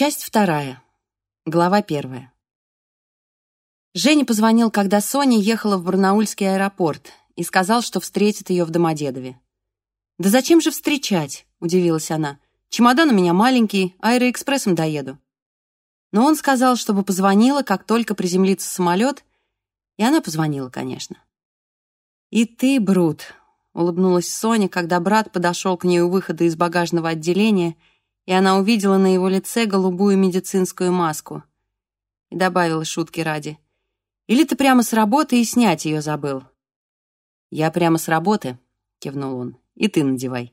Часть вторая. Глава первая. Женя позвонил, когда Соня ехала в Барнаульский аэропорт и сказал, что встретит ее в Домодедове. «Да зачем же встречать?» — удивилась она. «Чемодан у меня маленький, аэроэкспрессом доеду». Но он сказал, чтобы позвонила, как только приземлится самолет, и она позвонила, конечно. «И ты, Брут», — улыбнулась Соня, когда брат подошел к ней у выхода из багажного отделения, и она увидела на его лице голубую медицинскую маску. И добавила шутки ради. «Или ты прямо с работы и снять ее забыл?» «Я прямо с работы», — кивнул он. «И ты надевай».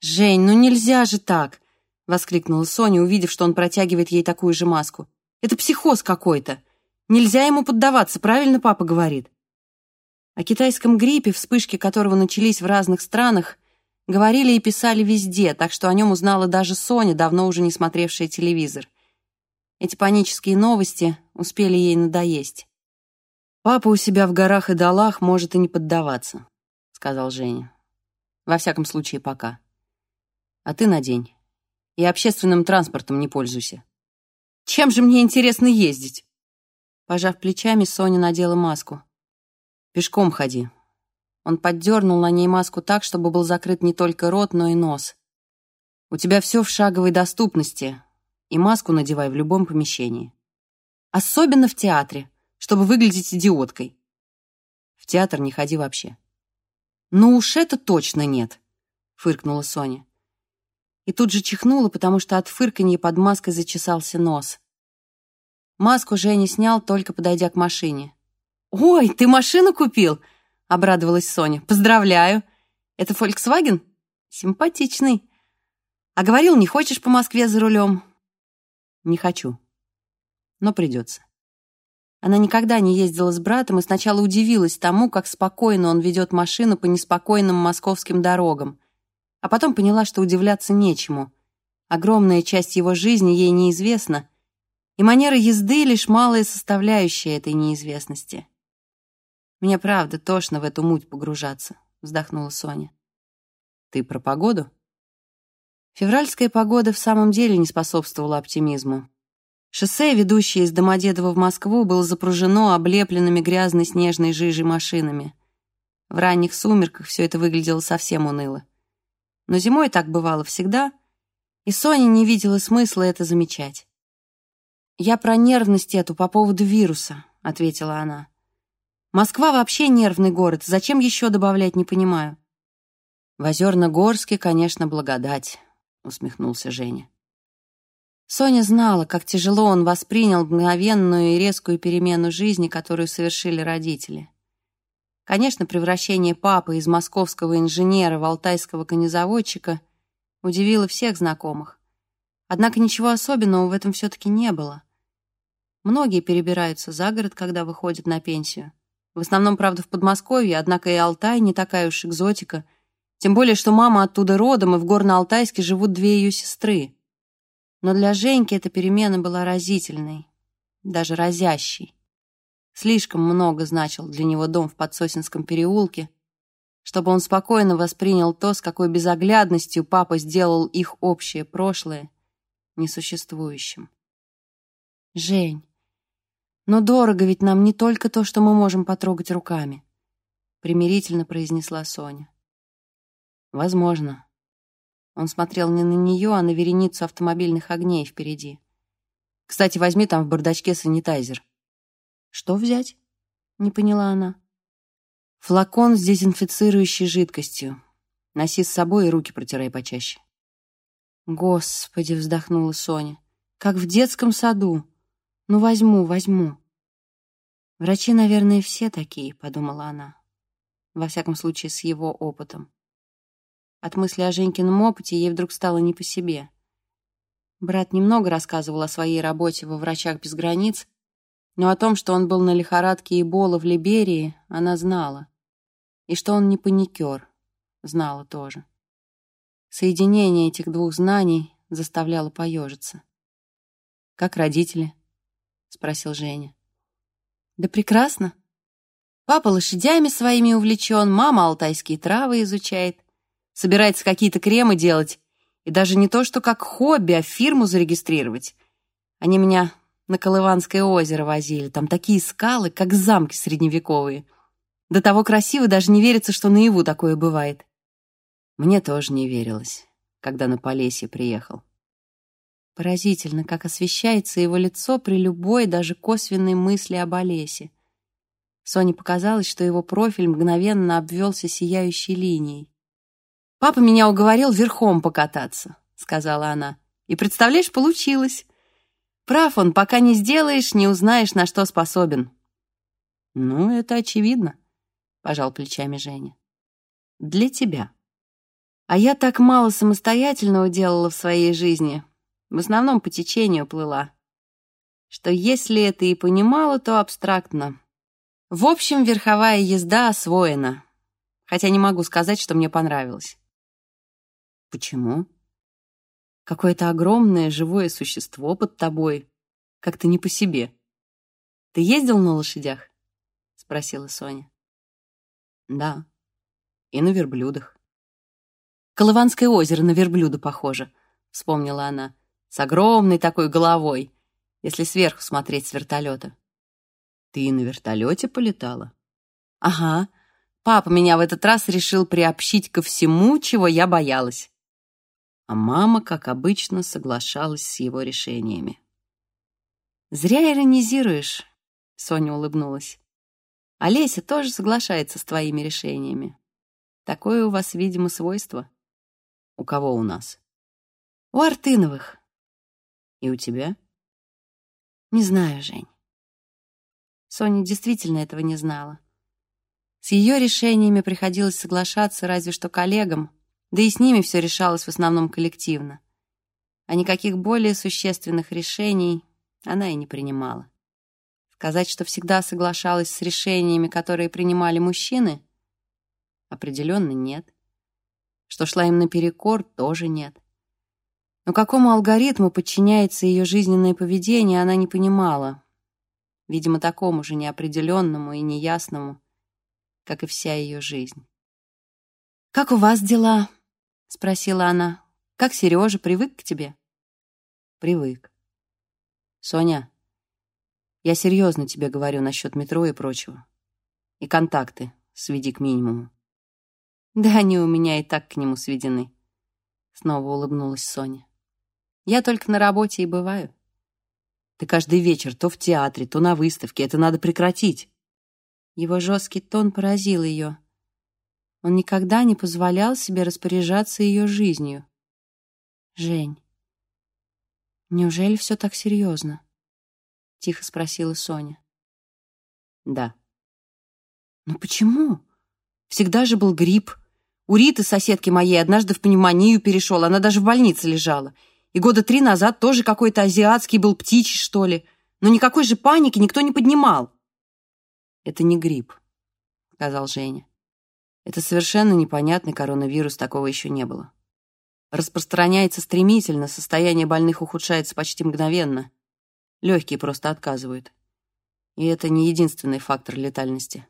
«Жень, ну нельзя же так!» — воскликнула Соня, увидев, что он протягивает ей такую же маску. «Это психоз какой-то. Нельзя ему поддаваться, правильно папа говорит?» О китайском гриппе, вспышки которого начались в разных странах, говорили и писали везде, так что о нем узнала даже Соня, давно уже не смотревшая телевизор. Эти панические новости успели ей надоесть. «Папа у себя в горах и долах может и не поддаваться», — сказал Женя. «Во всяком случае, пока. А ты надень и общественным транспортом не пользуйся. Чем же мне интересно ездить? Пожав плечами, Соня надела маску. Пешком ходи. Он поддернул на ней маску так, чтобы был закрыт не только рот, но и нос. У тебя все в шаговой доступности, и маску надевай в любом помещении. Особенно в театре, чтобы выглядеть идиоткой. В театр не ходи вообще. Ну уж это точно нет, фыркнула Соня и тут же чихнула, потому что от фырканья под маской зачесался нос. Маску Женя снял, только подойдя к машине. «Ой, ты машину купил?» — обрадовалась Соня. «Поздравляю! Это Volkswagen? Симпатичный. А говорил, не хочешь по Москве за рулем?» «Не хочу. Но придется». Она никогда не ездила с братом и сначала удивилась тому, как спокойно он ведет машину по неспокойным московским дорогам а потом поняла, что удивляться нечему. Огромная часть его жизни ей неизвестна, и манера езды — лишь малая составляющая этой неизвестности. «Мне правда тошно в эту муть погружаться», — вздохнула Соня. «Ты про погоду?» Февральская погода в самом деле не способствовала оптимизму. Шоссе, ведущее из Домодедово в Москву, было запружено облепленными грязной снежной жижей машинами. В ранних сумерках все это выглядело совсем уныло. Но зимой так бывало всегда, и Соня не видела смысла это замечать. «Я про нервность эту по поводу вируса», — ответила она. «Москва вообще нервный город, зачем еще добавлять, не понимаю». «В Озерногорске, конечно, благодать», — усмехнулся Женя. Соня знала, как тяжело он воспринял мгновенную и резкую перемену жизни, которую совершили родители. Конечно, превращение папы из московского инженера в алтайского конезаводчика удивило всех знакомых. Однако ничего особенного в этом все-таки не было. Многие перебираются за город, когда выходят на пенсию. В основном, правда, в Подмосковье, однако и Алтай не такая уж экзотика. Тем более, что мама оттуда родом, и в Горно-Алтайске живут две ее сестры. Но для Женьки эта перемена была разительной, даже разящей. Слишком много значил для него дом в Подсосинском переулке, чтобы он спокойно воспринял то, с какой безоглядностью папа сделал их общее прошлое несуществующим. «Жень, но дорого ведь нам не только то, что мы можем потрогать руками», примирительно произнесла Соня. «Возможно». Он смотрел не на нее, а на вереницу автомобильных огней впереди. «Кстати, возьми там в бардачке санитайзер». «Что взять?» — не поняла она. «Флакон с дезинфицирующей жидкостью. Носи с собой и руки протирай почаще». «Господи!» — вздохнула Соня. «Как в детском саду. Ну, возьму, возьму». «Врачи, наверное, все такие», — подумала она. Во всяком случае, с его опытом. От мысли о Женькином опыте ей вдруг стало не по себе. Брат немного рассказывал о своей работе во «Врачах без границ», но о том, что он был на лихорадке Эбола в Либерии, она знала. И что он не паникер, знала тоже. Соединение этих двух знаний заставляло поежиться. «Как родители?» — спросил Женя. «Да прекрасно. Папа лошадями своими увлечен, мама алтайские травы изучает, собирается какие-то кремы делать, и даже не то, что как хобби, а фирму зарегистрировать — Они меня на Колыванское озеро возили. Там такие скалы, как замки средневековые. До того красиво, даже не верится, что наяву такое бывает. Мне тоже не верилось, когда на Полесье приехал. Поразительно, как освещается его лицо при любой, даже косвенной мысли об Олесе. Соне показалось, что его профиль мгновенно обвелся сияющей линией. «Папа меня уговорил верхом покататься», — сказала она. «И, представляешь, получилось. Прав он, пока не сделаешь, не узнаешь, на что способен». «Ну, это очевидно», — пожал плечами Женя. «Для тебя. А я так мало самостоятельного делала в своей жизни, в основном по течению плыла, что если это и понимала, то абстрактно. В общем, верховая езда освоена, хотя не могу сказать, что мне понравилось. Почему? Какое-то огромное живое существо под тобой, как-то не по себе. Ты ездил на лошадях? Спросила Соня. Да, и на верблюдах. Колыванское озеро на верблюда похоже, вспомнила она, с огромной такой головой, если сверху смотреть с вертолета. Ты на вертолете полетала? Ага. Папа меня в этот раз решил приобщить ко всему, чего я боялась. А мама, как обычно, соглашалась с его решениями. «Зря иронизируешь», — Соня улыбнулась. «Олеся тоже соглашается с твоими решениями. Такое у вас, видимо, свойство». «У кого у нас?» «У Артыновых». «И у тебя?» «Не знаю, Жень. Соня действительно этого не знала. С ее решениями приходилось соглашаться разве что коллегам, да и с ними все решалось в основном коллективно. А никаких более существенных решений она и не принимала. Сказать, что всегда соглашалась с решениями, которые принимали мужчины, определенно нет. Что шла им наперекор, тоже нет. Но какому алгоритму подчиняется ее жизненное поведение, она не понимала, видимо, такому же неопределенному и неясному, как и вся ее жизнь. «Как у вас дела?» — спросила она. «Как Сережа, привык к тебе?» «Привык. Соня, я серьезно тебе говорю насчет метро и прочего. И контакты сведи к минимуму». «Да они у меня и так к нему сведены», — снова улыбнулась Соня. «Я только на работе и бываю». Ты каждый вечер то в театре, то на выставке. Это надо прекратить. Его жесткий тон поразил ее. Он никогда не позволял себе распоряжаться ее жизнью. «Жень, неужели все так серьезно?» — тихо спросила Соня. «Да». «Но почему? Всегда же был грипп. У Риты, соседки моей, однажды в пневмонию перешел. Она даже в больнице лежала. И года три назад тоже какой-то азиатский был птичий, что ли. Но никакой же паники никто не поднимал. «Это не грипп», — сказал Женя. «Это совершенно непонятный коронавирус, такого еще не было. Распространяется стремительно, состояние больных ухудшается почти мгновенно. Легкие просто отказывают. И это не единственный фактор летальности.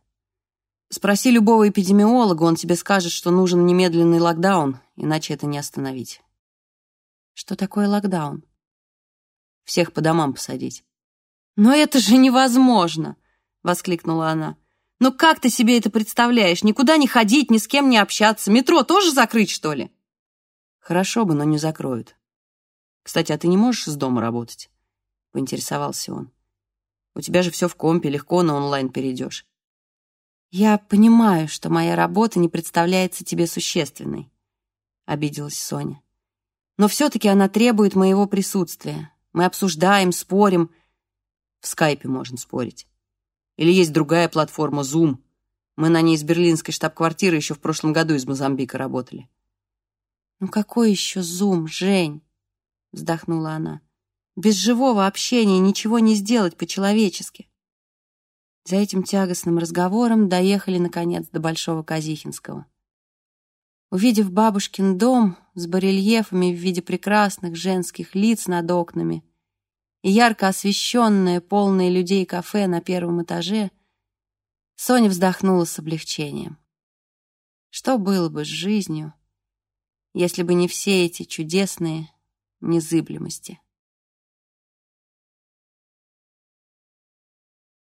Спроси любого эпидемиолога, он тебе скажет, что нужен немедленный локдаун, иначе это не остановить. Что такое локдаун? Всех по домам посадить. «Но это же невозможно!» — воскликнула она. «Ну как ты себе это представляешь? Никуда не ходить, ни с кем не общаться. Метро тоже закрыть, что ли?» «Хорошо бы, но не закроют. Кстати, а ты не можешь с дома работать?» — поинтересовался он. «У тебя же все в компе, легко на онлайн перейдешь». «Я понимаю, что моя работа не представляется тебе существенной», — обиделась Соня. Но все-таки она требует моего присутствия. Мы обсуждаем, спорим. В скайпе можно спорить. Или есть другая платформа Zoom. Мы на ней из берлинской штаб-квартиры еще в прошлом году из Мозамбика работали. «Ну какой еще Zoom, Жень?» — вздохнула она. «Без живого общения ничего не сделать по-человечески». За этим тягостным разговором доехали, наконец, до Большого Казихинского. Увидев бабушкин дом с барельефами в виде прекрасных женских лиц над окнами и ярко освещенное, полное людей кафе на первом этаже, Соня вздохнула с облегчением. Что было бы с жизнью, если бы не все эти чудесные незыблемости?